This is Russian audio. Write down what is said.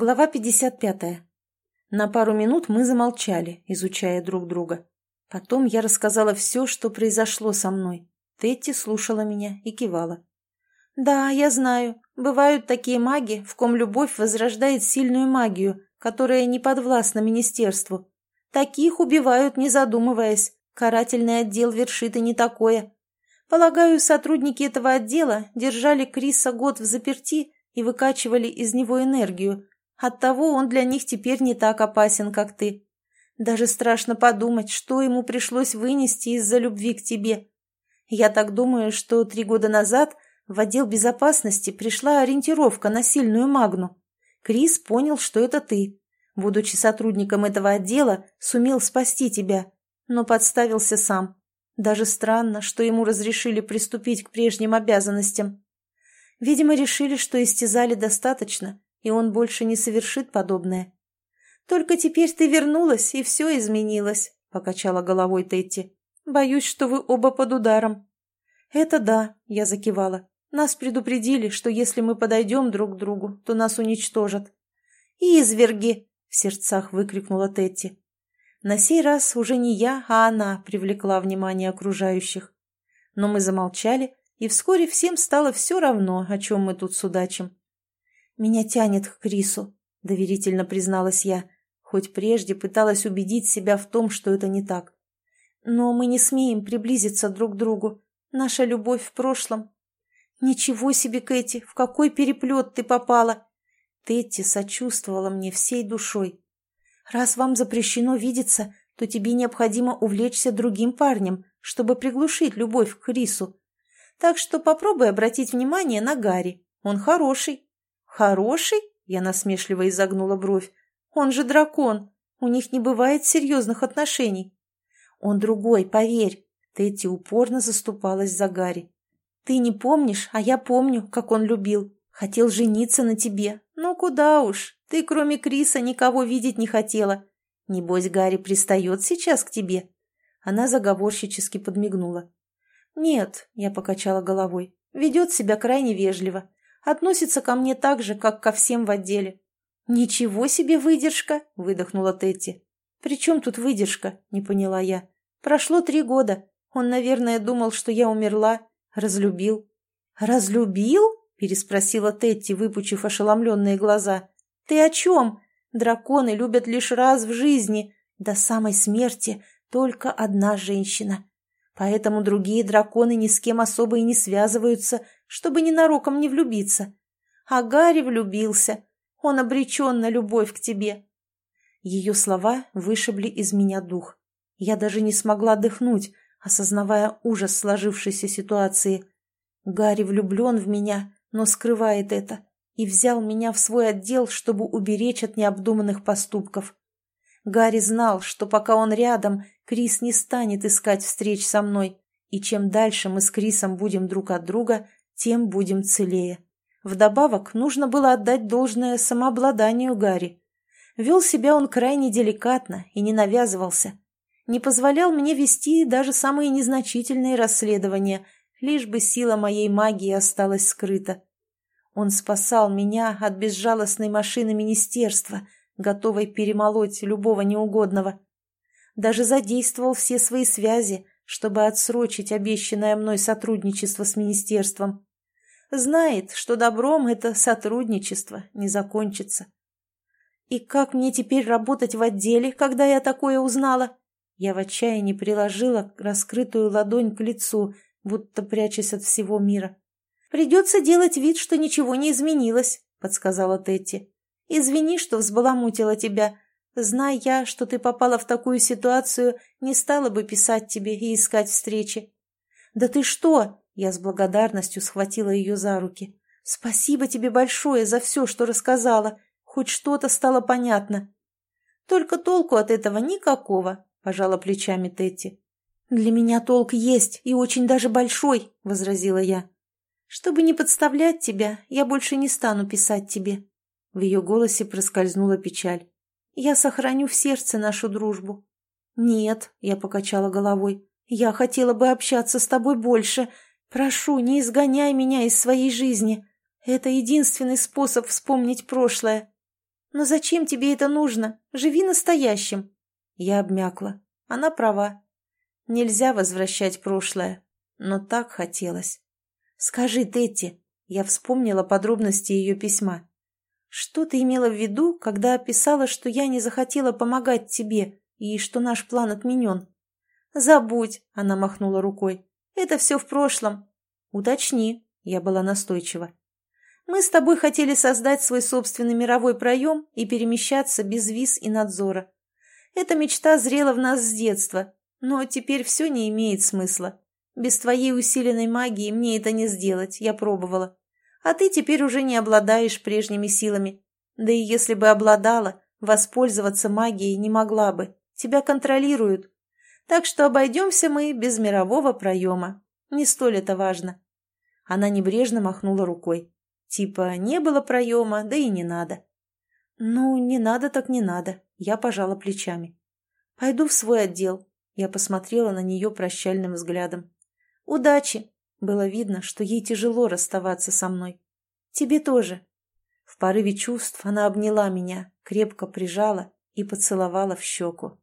Глава 55. На пару минут мы замолчали, изучая друг друга. Потом я рассказала все, что произошло со мной. Тетти слушала меня и кивала. «Да, я знаю. Бывают такие маги, в ком любовь возрождает сильную магию, которая не подвластна министерству. Таких убивают, не задумываясь. Карательный отдел вершит и не такое. Полагаю, сотрудники этого отдела держали Криса год в заперти и выкачивали из него энергию, Оттого он для них теперь не так опасен, как ты. Даже страшно подумать, что ему пришлось вынести из-за любви к тебе. Я так думаю, что три года назад в отдел безопасности пришла ориентировка на сильную магну. Крис понял, что это ты. Будучи сотрудником этого отдела, сумел спасти тебя, но подставился сам. Даже странно, что ему разрешили приступить к прежним обязанностям. Видимо, решили, что истязали достаточно, и он больше не совершит подобное. «Только теперь ты вернулась, и все изменилось», — покачала головой Тетти. «Боюсь, что вы оба под ударом». «Это да», — я закивала. «Нас предупредили, что если мы подойдем друг к другу, то нас уничтожат». «Изверги!» — в сердцах выкрикнула Тетти. На сей раз уже не я, а она привлекла внимание окружающих. Но мы замолчали, и вскоре всем стало все равно, о чем мы тут судачим. «Меня тянет к Крису», — доверительно призналась я, хоть прежде пыталась убедить себя в том, что это не так. «Но мы не смеем приблизиться друг к другу. Наша любовь в прошлом». «Ничего себе, Кэти, в какой переплет ты попала!» Тетти сочувствовала мне всей душой. «Раз вам запрещено видеться, то тебе необходимо увлечься другим парнем, чтобы приглушить любовь к Крису. Так что попробуй обратить внимание на Гарри. Он хороший, «Хороший?» — я насмешливо изогнула бровь. «Он же дракон. У них не бывает серьезных отношений». «Он другой, поверь». Тетти упорно заступалась за Гарри. «Ты не помнишь, а я помню, как он любил. Хотел жениться на тебе. Ну куда уж. Ты, кроме Криса, никого видеть не хотела. Небось, Гарри пристает сейчас к тебе». Она заговорщически подмигнула. «Нет», — я покачала головой, — «ведет себя крайне вежливо относится ко мне так же, как ко всем в отделе. «Ничего себе выдержка!» – выдохнула Тетти. «При чем тут выдержка?» – не поняла я. «Прошло три года. Он, наверное, думал, что я умерла. Разлюбил». «Разлюбил?» – переспросила Тетти, выпучив ошеломленные глаза. «Ты о чем? Драконы любят лишь раз в жизни. До самой смерти только одна женщина. Поэтому другие драконы ни с кем особо и не связываются, чтобы ненароком не влюбиться. А Гарри влюбился. Он обречен на любовь к тебе. Ее слова вышибли из меня дух. Я даже не смогла дыхнуть, осознавая ужас сложившейся ситуации. Гарри влюблен в меня, но скрывает это, и взял меня в свой отдел, чтобы уберечь от необдуманных поступков. Гарри знал, что пока он рядом, Крис не станет искать встреч со мной, и чем дальше мы с Крисом будем друг от друга, тем будем целее. Вдобавок, нужно было отдать должное самообладанию Гарри. Вел себя он крайне деликатно и не навязывался. Не позволял мне вести даже самые незначительные расследования, лишь бы сила моей магии осталась скрыта. Он спасал меня от безжалостной машины министерства, готовой перемолоть любого неугодного. Даже задействовал все свои связи, чтобы отсрочить обещанное мной сотрудничество с министерством. Знает, что добром это сотрудничество не закончится. И как мне теперь работать в отделе, когда я такое узнала? Я в отчаянии приложила раскрытую ладонь к лицу, будто прячась от всего мира. «Придется делать вид, что ничего не изменилось», — подсказала Тетти. «Извини, что взбаламутила тебя. Зная я, что ты попала в такую ситуацию, не стала бы писать тебе и искать встречи». «Да ты что?» Я с благодарностью схватила ее за руки. «Спасибо тебе большое за все, что рассказала. Хоть что-то стало понятно». «Только толку от этого никакого», — пожала плечами Тетти. «Для меня толк есть, и очень даже большой», — возразила я. «Чтобы не подставлять тебя, я больше не стану писать тебе». В ее голосе проскользнула печаль. «Я сохраню в сердце нашу дружбу». «Нет», — я покачала головой, — «я хотела бы общаться с тобой больше, Прошу, не изгоняй меня из своей жизни. Это единственный способ вспомнить прошлое. Но зачем тебе это нужно? Живи настоящим. Я обмякла. Она права. Нельзя возвращать прошлое. Но так хотелось. Скажи, Тетти, я вспомнила подробности ее письма. Что ты имела в виду, когда описала, что я не захотела помогать тебе и что наш план отменен? Забудь, она махнула рукой. Это все в прошлом. Уточни, я была настойчива. Мы с тобой хотели создать свой собственный мировой проем и перемещаться без виз и надзора. Эта мечта зрела в нас с детства, но теперь все не имеет смысла. Без твоей усиленной магии мне это не сделать, я пробовала. А ты теперь уже не обладаешь прежними силами. Да и если бы обладала, воспользоваться магией не могла бы. Тебя контролируют. Так что обойдемся мы без мирового проема. Не столь это важно. Она небрежно махнула рукой. Типа, не было проема, да и не надо. Ну, не надо так не надо. Я пожала плечами. Пойду в свой отдел. Я посмотрела на нее прощальным взглядом. Удачи! Было видно, что ей тяжело расставаться со мной. Тебе тоже. В порыве чувств она обняла меня, крепко прижала и поцеловала в щеку.